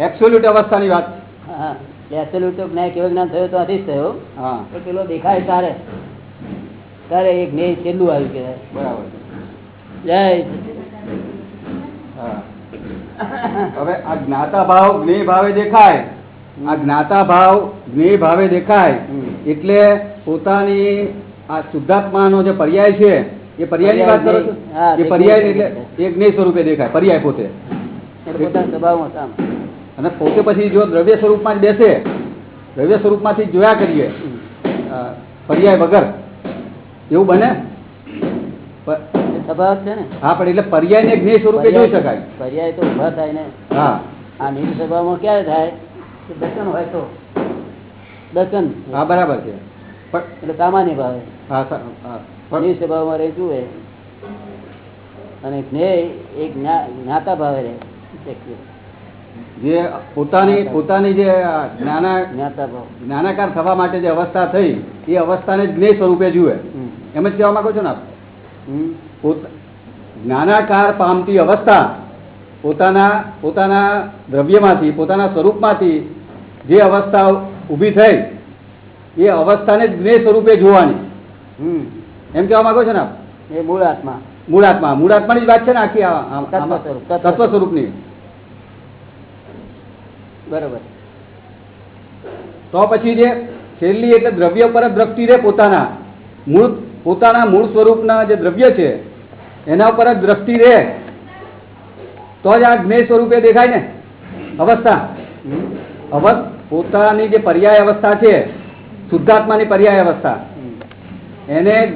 Speaker 8: એબ્સોલ્યુટ અવસ્થાની વાત.
Speaker 2: હા એબ્સોલ્યુટ તો જ્ઞાન કેવું જ્ઞાન થયો તો આથી જ થયો.
Speaker 8: હા.
Speaker 2: પણ પેલો દેખાય તારે તારે એક જ્ઞેય છેલ્લું આવ્યું કહેવાય.
Speaker 8: બરાબર છે.
Speaker 2: જય
Speaker 8: હવે આ જ્ઞાતા ભાવ જ્ઞેય ભાવે દેખાય. આ જ્ઞાતા ભાવ જ્ઞેય ભાવે દેખાય એટલે પોતાની આ શુદ્ધાત્માનો જે પર્યાય છે એ પર્યાયની વાત કરો છો? એ પર્યાય એટલે એ જ્ઞેય સ્વરૂપે દેખાય પર્યાય પોતે. અને પોતે પછી જો દ્રવ્ય સ્વરૂપમાં જ બેસે દ્રવ્ય સ્વરૂપમાંથી જોયા કરીએ પર્યાય વગર. એવું બને?
Speaker 2: સ્વભાવ છે ને?
Speaker 8: હા પણ એટલે પર્યાયને જ્ઞેય સ્વરૂપે જોઈ શકાય.
Speaker 2: પર્યાય તો ઊભા થાય ને?
Speaker 8: હા.
Speaker 2: આ નીતિ સભામાં ક્યારે થાય? કે દર્શન હોય તો. દર્શન?
Speaker 8: હા બરાબર છે.
Speaker 2: એટલે સામાન્ય ભાવે.
Speaker 8: હા.
Speaker 2: જ્ઞેય સ્વભાવમાં રહે જુએ. અને જ્ઞેય એ જ્ઞાતા ભાવે રહે
Speaker 8: જે પોતાની પોતાની જે જ્ઞાના
Speaker 2: જ્ઞાતા
Speaker 8: જ્ઞાનાકાર થવા માટે જે અવસ્થા થઈ એ અવસ્થાને જ જ્ઞેય સ્વરૂપે જુએ. એમ જ કહેવા માંગો છો ને આપ? જ્ઞાનાકાર પામતી અવસ્થા પોતાના પોતાના દ્રવ્યમાંથી પોતાના સ્વરૂપમાંથી જે અવસ્થા ઊભી થઈ એ અવસ્થાને જ જ્ઞેય સ્વરૂપે જોવાની.
Speaker 2: હમ.
Speaker 8: એમ કહેવા માંગો છો ને આપ?
Speaker 2: એ મૂળ આત્મા.
Speaker 8: મૂળ આત્મા. મૂળ મૂળાત્માની જ વાત છે ને આખી
Speaker 2: તત્વ
Speaker 8: સ્વરૂપની.
Speaker 2: બરોબર.
Speaker 8: તો પછી જે છેલ્લી એટલે દ્રવ્ય પર જ દ્રષ્ટિ રે પોતાના. મૂળ પોતાના મૂળ સ્વરૂપના જે દ્રવ્ય છે એના ઉપર જ દ્રષ્ટિ રહે. તો જ આ જ્ઞેય સ્વરૂપે દેખાય ને? અવસ્થા. અવસ્થ પોતાની જે પર્યાય અવસ્થા છે શુદ્ધાત્માની પર્યાય અવસ્થા એને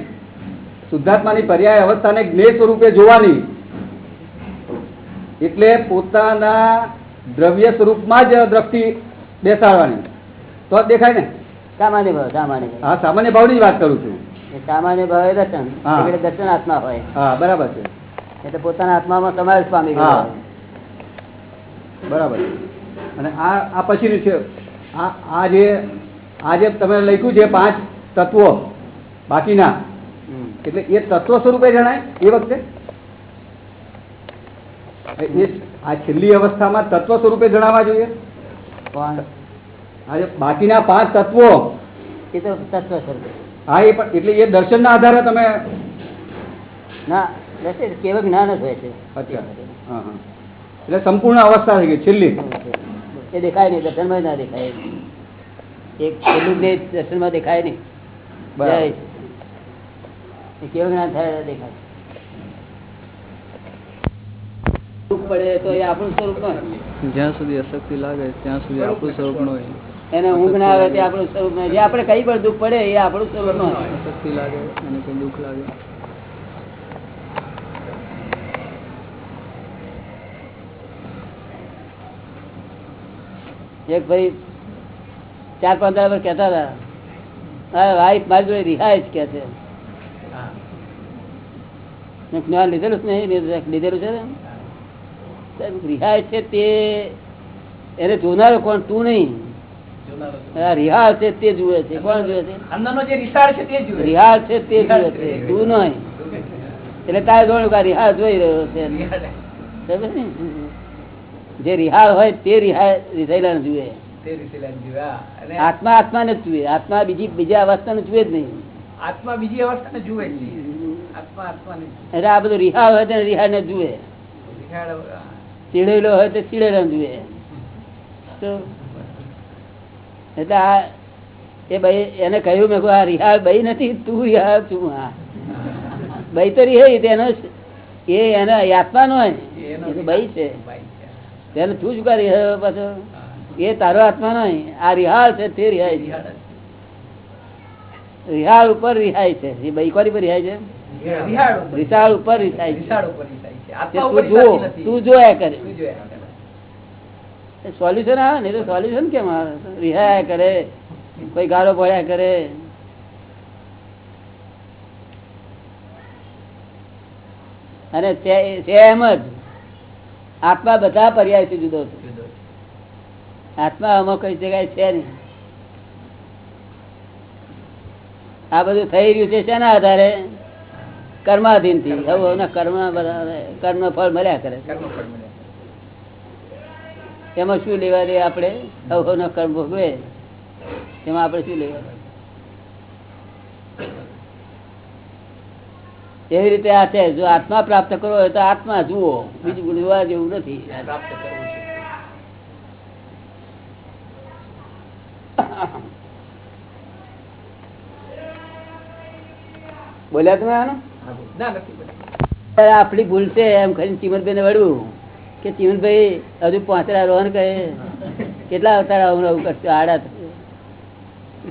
Speaker 8: શુદ્ધાત્માની પર્યાય અવસ્થાને જ્ઞેય સ્વરૂપે જોવાની. એટલે પોતાના દ્રવ્ય સ્વરૂપમાં જ દ્રષ્ટિ બેસાડવાની. તો જ દેખાય ને?
Speaker 2: સામાન્ય ભાવ સામાન્ય
Speaker 8: હા સામાન્ય ભાવની જ વાત કરું છું.
Speaker 2: સામાન્ય ભાવે દર્શન. એટલે દર્શન આત્મા હોય.
Speaker 8: હા બરાબર છે.
Speaker 2: એટલે પોતાના આત્મામાં સમાવેશ પામી ગયો
Speaker 8: બરાબર અને આ આ પછીનું છે આ આ જે આ જે તમે લખ્યું છે પાંચ તત્વો બાકીના એટલે એ તત્વ સ્વરૂપે જણાય એ વખતે? આ છેલ્લી અવસ્થામાં તત્વ સ્વરૂપે જણાવવા જોઈએ? બાકીના પાંચ તત્વો
Speaker 2: એ તો તત્વ સ્વરૂપે.
Speaker 8: હા એ પણ એટલે એ દર્શનના આધારે તમે
Speaker 2: ના કેવળ જ્ઞાન જ હોય છે.
Speaker 8: અચ્છા હા હા. એટલે સંપૂર્ણ અવસ્થા થઈ ગઈ છેલ્લી.
Speaker 2: એ દેખાય નહીં દર્શનમાં ના દેખાય. એક છેલ્લું જ્ઞેય દર્શનમાં દેખાય નહીં.
Speaker 8: બરાબર.
Speaker 2: કેવું જ્ઞાન થાય દેખાય. પડે તો એ આપણું સ્વરૂપ
Speaker 1: જ્યાં સુધી અશક્તિ લાગે ત્યાં સુધી આપણું સ્વરૂપ ન હોય.
Speaker 2: એને ઊંઘ ના આવે તે આપણું સ્વરૂપ જે આપણે કઈ પણ દુઃખ પડે એ આપણું સ્વરૂપ નો
Speaker 1: શક્તિ લાગે અને કોઈ દુઃખ લાગે.
Speaker 2: એક ભાઈ ચાર પાંચ દાડા પર કહેતા હતા હા વાઈફ મારી જોડે રિહાય જ કે છે. જ્ઞાન લીધેલું છે નહીં લીધેલું છે ને? રિહાય છે તે એને જોનારો કોણ? તું નહીં. આ રિહાળ છે તે જુએ છે. કોણ જુએ છે?
Speaker 4: અંદરનો જે રિસાળ છે તે જુએ
Speaker 2: રિહાળ છે તે જુએ છે તું નહીં. એટલે તારે જોયું કે આ જોઈ રહ્યો છે ને? જે રિહાળ હોય તે રિહાળ રીસાયેલા જુએ.
Speaker 4: જુએ. અને
Speaker 2: આત્મા ને જુએ. આત્મા બીજી બીજા અવસ્થાને જુએ જ નહીં.
Speaker 4: આત્મા બીજી અવસ્થાને જુએ આત્મા જુએ.
Speaker 2: એટલે આ બધું રિહાળ હોય તો રિહાળને જુએ.
Speaker 4: રિસાળ, હા.
Speaker 2: ચીડેલો હોય તો ચીડેલા જુએ. તો એટલે આ એ ભાઈ એને કહ્યું મેં આ રિહાળ ભાઈ નથી તું રિહાળ છું. આ ભાઈ તો રિહાઈ તેનો એ એના એ આત્મા નો. હોય
Speaker 4: એનો
Speaker 2: એ તો બઈ છે. તેને તું શું કરી રિહાયો પાછો. એ તારો આત્મા નહીં આ રિહાળ છે તે રિહાય છે.
Speaker 4: રિહાળ
Speaker 2: ઉપર રિહાય છે. એ બઈ કોની પર રિહાય છે.
Speaker 4: રિહાળ ઉપર.
Speaker 2: રિસાય છે. તું જો કરે.
Speaker 4: તું જોયા કરે.
Speaker 2: સોલ્યુશન આવે ને તો સોલ્યુશન કેમ આવે? રિહાયા કરે કોઈ ગાળો ભળ્યા કરે. અને એમ જ આત્મા બધા પર્યાયથી જુદો છે. આત્મા આમાં કઈ જગ્યાએ છે નહીં. આ બધું થઈ રહ્યું છે શેના આધારે? કર્માધીન. થી હવે કર્મ બધા કર્મ ફળ મળ્યા કરે
Speaker 4: કર્મફળ મળે.
Speaker 2: એમાં શું લેવા દે આપણે? અવનો કર્મ ભોગવે. એમાં આપણે શું લેવા એવી રીતે આ છે જો આત્મા પ્રાપ્ત કરવો હોય તો આત્મા જુઓ. બીજું જોવા જેવું નથી.
Speaker 4: પ્રાપ્ત કરવું છે.
Speaker 2: બોલ્યા તમે આનું? આપણી ભૂલ છે એમ ખરી ને વળવું. કે ચીમનભાઈ હજુ પાંચરા રોહન કહે કેટલા અવતાર આવું આવું કરશે? આડા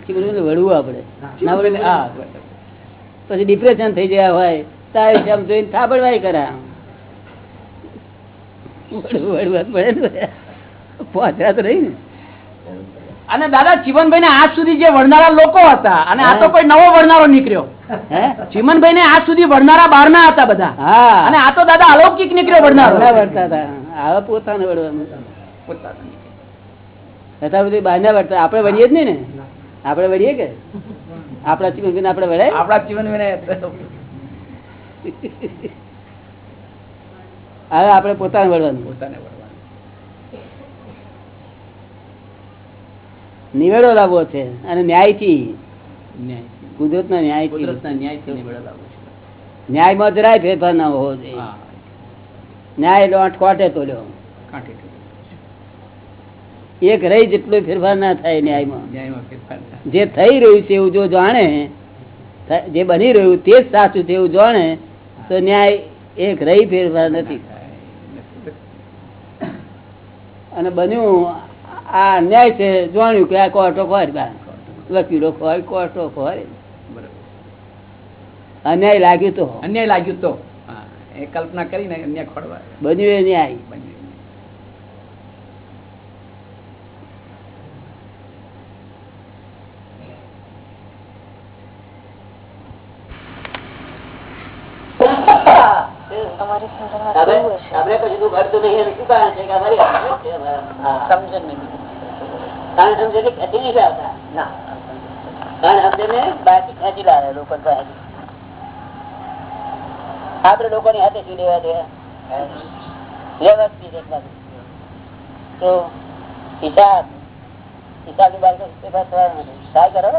Speaker 2: ચીમનભાઈ વળવું આપણે. ના વળે હા પછી ડિપ્રેશન થઈ ગયા હોય તારે આમ જોઈને થાબડવાય કરા વળવું વળવું પડે પાંચરા તો રહી ને.
Speaker 9: અને દાદા ચીમનભાઈ ને આજ સુધી જે વળનારા લોકો હતા અને આ તો કોઈ નવો વળનારો નીકળ્યો.
Speaker 2: હે?
Speaker 9: ચીમનભાઈ ને આજ સુધી વળનારા બાર ના હતા બધા.
Speaker 2: હા.
Speaker 9: અને આ તો દાદા અલૌકિક નીકળ્યો વળનારો.
Speaker 2: વળતા હતા. હવે પોતાને વળવાનું અત્યાર સુધી બહારના વળતા. આપણે વળીએ જ નહીં ને? આપણે વળીએ કે? આપણા ચીમનભાઈને આપણે વળાય?
Speaker 9: આપણા ચીમનભાઈ
Speaker 2: હવે આપણે પોતાને વળવાનું.
Speaker 9: પોતાને વળવાનું.
Speaker 2: નિવેડો લાવવો છે અને ન્યાયથી.
Speaker 9: ન્યાય.
Speaker 2: કુદરતના ન્યાયથી.
Speaker 9: કુદરતના ન્યાયથી નિવેડો લાવવો છે.
Speaker 2: ન્યાયમાં જરાય ફેરફાર ના હોવો જોઈએ. ન્યાય લો કોટે તો લ્યો એક રહી જેટલો ફેરફાર ના થાય ન્યાયમાં. જે થઈ રહ્યું છે એવું જો જાણે જે બની રહ્યું તે જ સાચું છે એવું જાણે તો ન્યાય એક રહી ફેરફાર નથી. અને બન્યું આ અન્યાય છે જાણ્યું કે આ કોર્ટો ખોરી વકીલો ખોર કોર્ટો ખોરી
Speaker 9: બરાબર.
Speaker 2: અન્યાય લાગ્યું તો.
Speaker 9: અન્યાય લાગ્યું તો. એ કલ્પના કરીને અન્યાય ખોડવા.
Speaker 2: બન્યું એ ન્યાય. આપણે કશું દુઃખ હટતું નહીં એનું શું કારણ છે કે અમારી.
Speaker 9: સમજણ નહીં.
Speaker 2: કારણ સમજે ને ખેંચી નહીં લાવતા. કારણ સમજે ને બાકી ખેંચી લાવે લોકો પાસે લોકો ની હાથે શું લેવા દેવા વ્યવસ્થિત હિસાબ હિસાબ સહાય કરો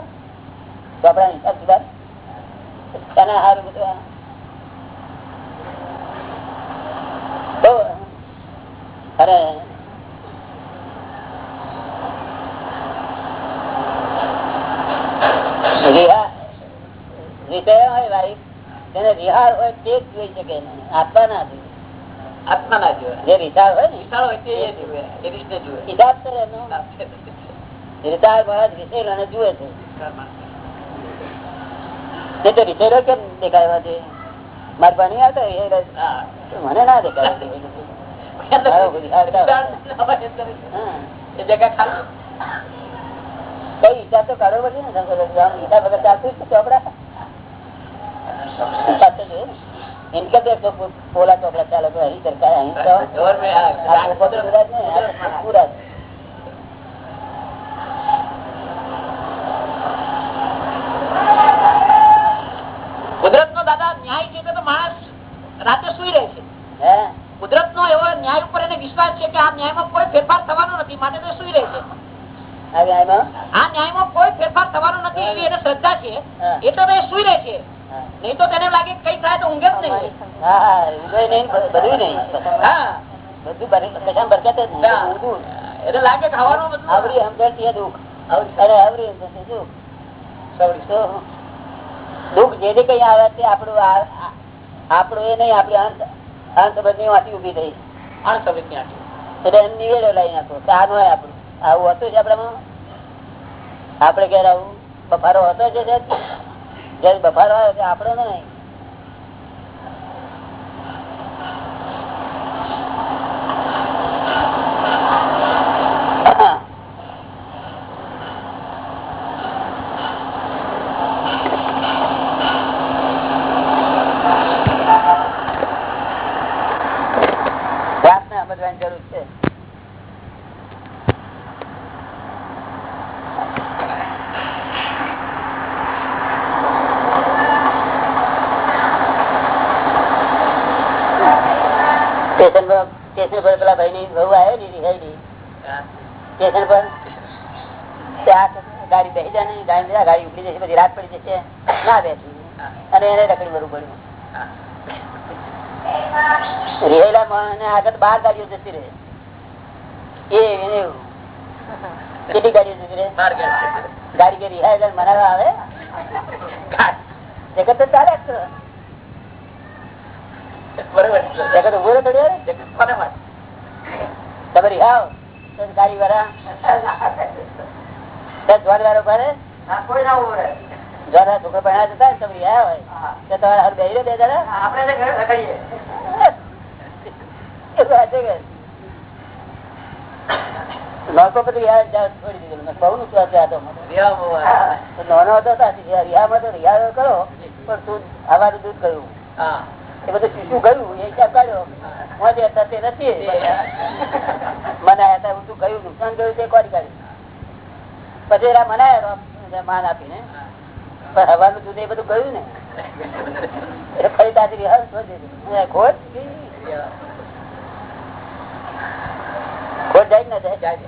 Speaker 2: તો આપડા હિસાબની તને સારું બધું અરે રિહા વિષય હોય વાઈફ તેને રિહાર હોય તે જ જોઈ શકે આત્મા ના જોઈએ
Speaker 9: આત્મા ના જોવે.
Speaker 2: જે રિસાર હોય ને.
Speaker 9: વિશાળ હોય તે એ જોવે. એ રીતે જોવે.
Speaker 2: હિસાબ એનો રિસાર મહારાજ રિસેલ અને જુએ છે. રિસેલો કેમ દેખાડવા છે મારે પાસે નહીં આવતો મને ના તો-
Speaker 9: ખાલી.
Speaker 2: કઈ ઈચ્છા તો કાઢવો પછી ને ઈચ્છા વગર ચાલતું ચોપડા પાછળ જોઈએ ને. ઇન્કમ ટેક્સ તો પો- પોલા ચોપડા ચાલે તો અહીં સરકાર અહીં
Speaker 9: કુદરત નો દાદા ન્યાય છે તો માણસ રાતે સુઈ રહે છે.
Speaker 2: હે?
Speaker 9: કુદરત નો એવો ન્યાય ઉપર એને વિશ્વાસ છે કે આ ન્યાયમાં કોઈ ફેરફાર થવાનો નથી માટે તો સુઈ રહે છે? આ ન્યાયમાં? કોઈ ફેરફાર થવાનો નથી એવી એને શ્રદ્ધા છે.
Speaker 2: એ
Speaker 9: એટલે તો એ સુઈ રહે છે. નહીં તો તેને લાગે કઈ થાય તો ઊંઘે જ નહીં
Speaker 2: હા, હા, નહીં, બધું નહીં.
Speaker 9: હા
Speaker 2: બધું કશામાં બરકત જ નહીં.
Speaker 9: હા. લાગે ખાવાનું બધું
Speaker 2: આવરી સમજણથી દુઃખ. અરે આવરી સમજણથી દુઃખ. દુઃખ જે જે કઈ આવે તે આપણું આપણું એ નહીં આપણી અંત બધી વાંચી ઊભી થઈ
Speaker 9: ત્યાં છે.
Speaker 2: એટલે એમ નિવેડો લઈ નાખો કે આ હોય આપણું આવું હતું છે આપણામાં આપણે ઘેર આવું બફારો હતો છે? જયારે બફારો આવે ત્યારે આપણો નહીં. સ્ટેશન પર સ્ટેશન પર પેલા ભાઈ ની બહુ આવેલી રિહાયેલી સ્ટેશન પર ગાડી બેસી જાય ને ગાડી ગાડી ઉપડી જશે પછી રાત પડી જશે. ના બેસી. અને એને રખડી ભરવું પડ્યું. માણસને આગળ બાર ગાડીઓ જતી રહે. એ એને. કેટલી ગાડીઓ જતી રહે. ગાડી કે રિહાયેલા મનાવા આવે? જગત તો ચાલે.
Speaker 9: બરોબર.
Speaker 2: જગત ઊભો રહે
Speaker 9: જગત માટે?
Speaker 2: તમે રિહાઓ વાળા. તો વાળો ભરે
Speaker 9: કોઈ ના ઊભો રહે.
Speaker 2: જોડ વાળા છોકરો જતા ને તમે રિહાયા હોય. તો તમારે બે
Speaker 9: આપણે ઘરે
Speaker 2: નાનો હતો રિયા- કરો પણ તું આવાનું દૂધ કહ્યું. એ બધું શીશું ગયું એ કાઢ્યો? હતા તે નથી મનાયા હતા હું ગયું નુકસાન ગયું તે કોરી કાઢ્યું? પછી એરા મનાયા માન આપીને. પણ હવાનું દૂધ એ બધું ગયું ને. એટલે ફરી તાજી. એ ખોટ? ખોટ જાય ને જાય?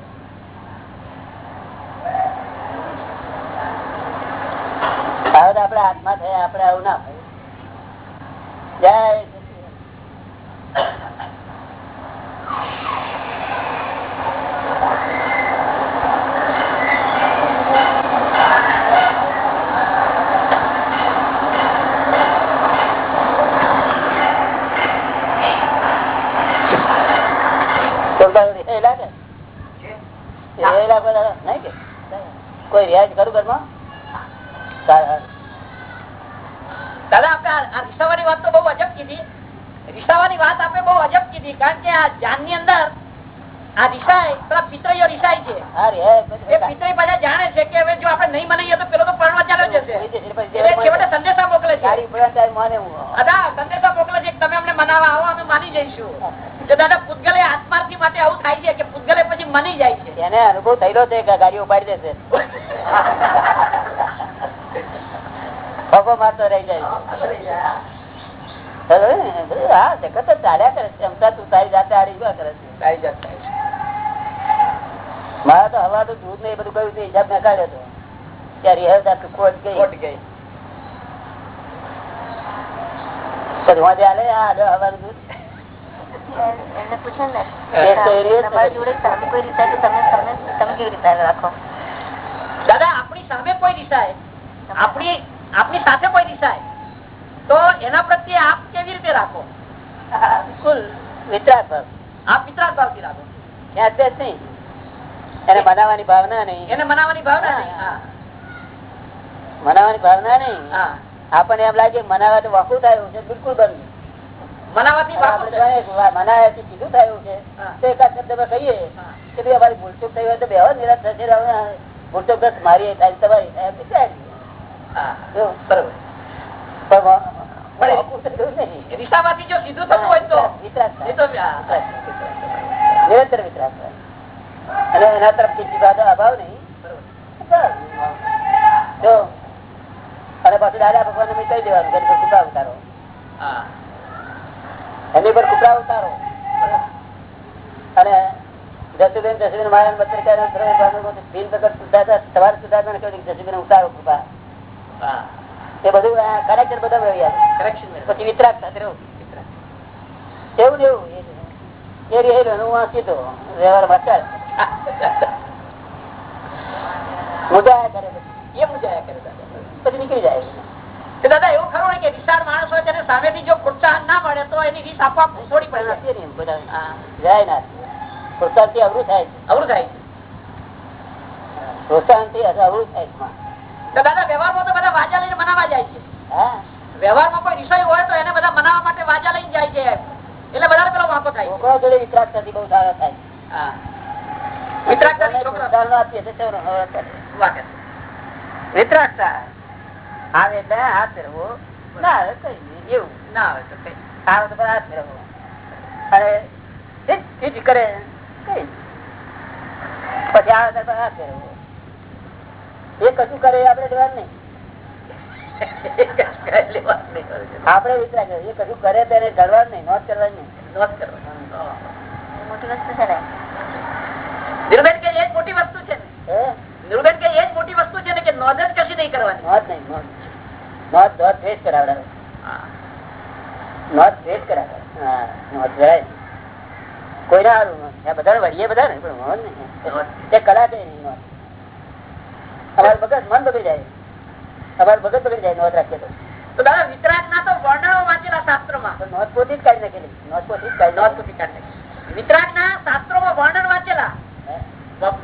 Speaker 2: આપડે હાથમાં થયા આપડે આવું ના જય એ લાગે એ લાગે નહીં કે કોઈ રિયાજ કરું ઘરમાં સારા
Speaker 9: દાદા આપણે આ- આ રિસાવાની વાત તો બહુ અજબ કીધી રિસાવાની વાત આપણે બહુ અજબ કીધી કારણ કે આ જાનની અંદર આ રિસાય પેલા પિતરીઓ રિસાય છે
Speaker 2: હા રિયાજ
Speaker 9: એ પિતરી બધા જાણે છે કે હવે જો આપણે નહીં બનાવીએ તો પેલો તો પરણવા ચાલ્યો જશે એટલે છેવટે સંદેશા મોકલે છે
Speaker 2: ગાડી પડે ત્યારે માને હું
Speaker 9: દાદા સંદેશા મોકલે છે કે તમે અમને મનાવવા આવો અમે માની જઈશું તો દાદા પૂતગલે આત્માર્થી માટે આવું થાય છે કે પૂતગલે પછી મની જાય છે
Speaker 2: થયેલો છે કે ગાડી ઉપાડી દેશે? પગો મારતો રહી જાય ને? હા જગત ચાલ્યા કરે છે. ક્ષમતા તું તારી જાતે આડી ઊભા કરે છે.
Speaker 9: તારી જાત
Speaker 2: મારા તો હવા તો દૂધ ને એ બધું કહ્યું હિસાબ મેં કાઢ્યો હતો રિહર્સ આખી ખોટ ગઈ.
Speaker 9: ખોટ ગઈ.
Speaker 10: ને તમે તમે કેવી રીતે રાખો?
Speaker 9: દાદા આપણી સામે કોઈ દિશાએ આપણી આપણી સાથે કોઈ દિશાએ તો એના પ્રત્યે આપ કેવી રીતે રાખો?
Speaker 2: બિલકુલ વિતરાગ ભાવ
Speaker 9: આપ વિતરાગ ભાવથી રાખો
Speaker 2: નહીં. એને બનાવવાની ભાવના નહીં.
Speaker 9: એને મનાવવાની ભાવના નહીં હા.
Speaker 2: મનાવવાની ભાવના નહીં.
Speaker 9: હા.
Speaker 2: આપણને એમ લાગે મનાવા તો વાકું થાય છે બિલકુલ બંધ થાય છે. તો એકાદ કહીએ કે ભાઈ અમારી ભૂલચૂક થઈ હોય તો નિરાશ થશે ભૂલચૂક મારી તમારી.
Speaker 9: બરોબર.
Speaker 2: નિરંતર અને એના તરફથી અભાવ નહીં. જો અને પાછું દાદા ભગવાન કહી દેવાનું ઉતારો.
Speaker 9: હા.
Speaker 2: એની પર કૃપા ઉતારો. અને જસુબેન જસુબેન મારા બિન પ્રગટ સુધારતા કહ્યું જસુબેન ઉતારો કૃપા એ બધું કનેક્શન બધા મેળવી
Speaker 9: કરેક્શન
Speaker 2: પછી વિતરાગ સાથે રહું. એવું જેવું એ રહેલો હું વાંચી તો વ્યવહાર ચાલ મુજાયા કરે પછી.
Speaker 9: એ મુજાયા કરે
Speaker 2: પછી નીકળી જાય.
Speaker 9: દાદા એવું ખરું ને કે વિશાળ માણસ હોય તેને સામેથી જો પ્રોત્સાહન ના મળે તો એની રીત આપવા થોડી પડે. જાય
Speaker 2: ને પ્રોત્સાહનથી અવરું થાય.
Speaker 9: અવરું થાય.
Speaker 2: પ્રોત્સાહનથી અવરું થાય
Speaker 9: તો દાદા વ્યવહારમાં તો બધા વાજા લઈને મનાવા જાય છે. વ્યવહારમાં કોઈ વિષય હોય તો એને બધા મનાવવા માટે વાજા લઈને જાય છે એટલે બધા પેલો વાંકો થાય
Speaker 2: છોકરા જોડે વિતરાગ થતી બહુ સારો થાય
Speaker 9: હા. વિતરાગતાથી છોકરા
Speaker 2: પ્રોત્સાહન આપીએ આવે એટલે હાથ ફેરવો ના આવે કઈ એવું.
Speaker 9: ના આવે તો કઈ
Speaker 2: આવે તો હાથ ફેરવો અને કરે. કઈ પછી આવે તો હાથ ફેરવો એ કશું કરે આપડે આપણે લેવાનું નહીં. આપડે વિતરાગ એ કશું કરે તેને કરવાનું નહીં નોંધ કરવાની નહીં.
Speaker 9: નોંધ કરવાની.
Speaker 10: મોટી વસ્તુ છે ને.
Speaker 9: નિર્ભેદ કે એ મોટી વસ્તુ છે નિર્ભેદ કે એ મોટી વસ્તુ છે ને કે નોંધ જ કશી નહીં કરવાની?
Speaker 2: નોંધ નહીં નોંધ. નોંધ નોંધ ભેદ કરાવડાવે નોંધ ભેદ કરાવે હા. નોંધ કરાય કોઈને હારું નોંધ. આ વળીએ બધા ને પણ નોંધ નહીં તે કલા છે અમારું મગજ મન બગડી જાય. અમારું મગજ બગડી જાય નોંધ રાખીએ તો.
Speaker 9: તો દાદા વિતરાગ ના તો વર્ણનો વાંચેલા શાસ્ત્રોમાં.
Speaker 2: તો નોંધ પોતી જ કાઢી નાખેલી. નોંધ પોતી જ કાઢી
Speaker 9: નોંધ વિતરાગ ના શાસ્ત્રોમાં વર્ણન વાંચેલા?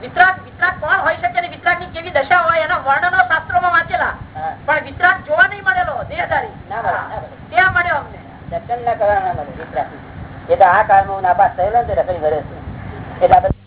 Speaker 9: વિતરાગ વિતરાગ કોણ હોય શકે કેવી દશા હોય એના વર્ણનો શાસ્ત્રોમાં વાંચેલા. પણ વિતરાક જોવા નહીં મળેલો દેહધારી. ત્યાં મળ્યો અમને.
Speaker 2: દર્શન ના કરવાના મળે વિતરાક એ તો આ કાળમાં હું નાપાસ થયેલો ને રખડી ભરે છે. એટલે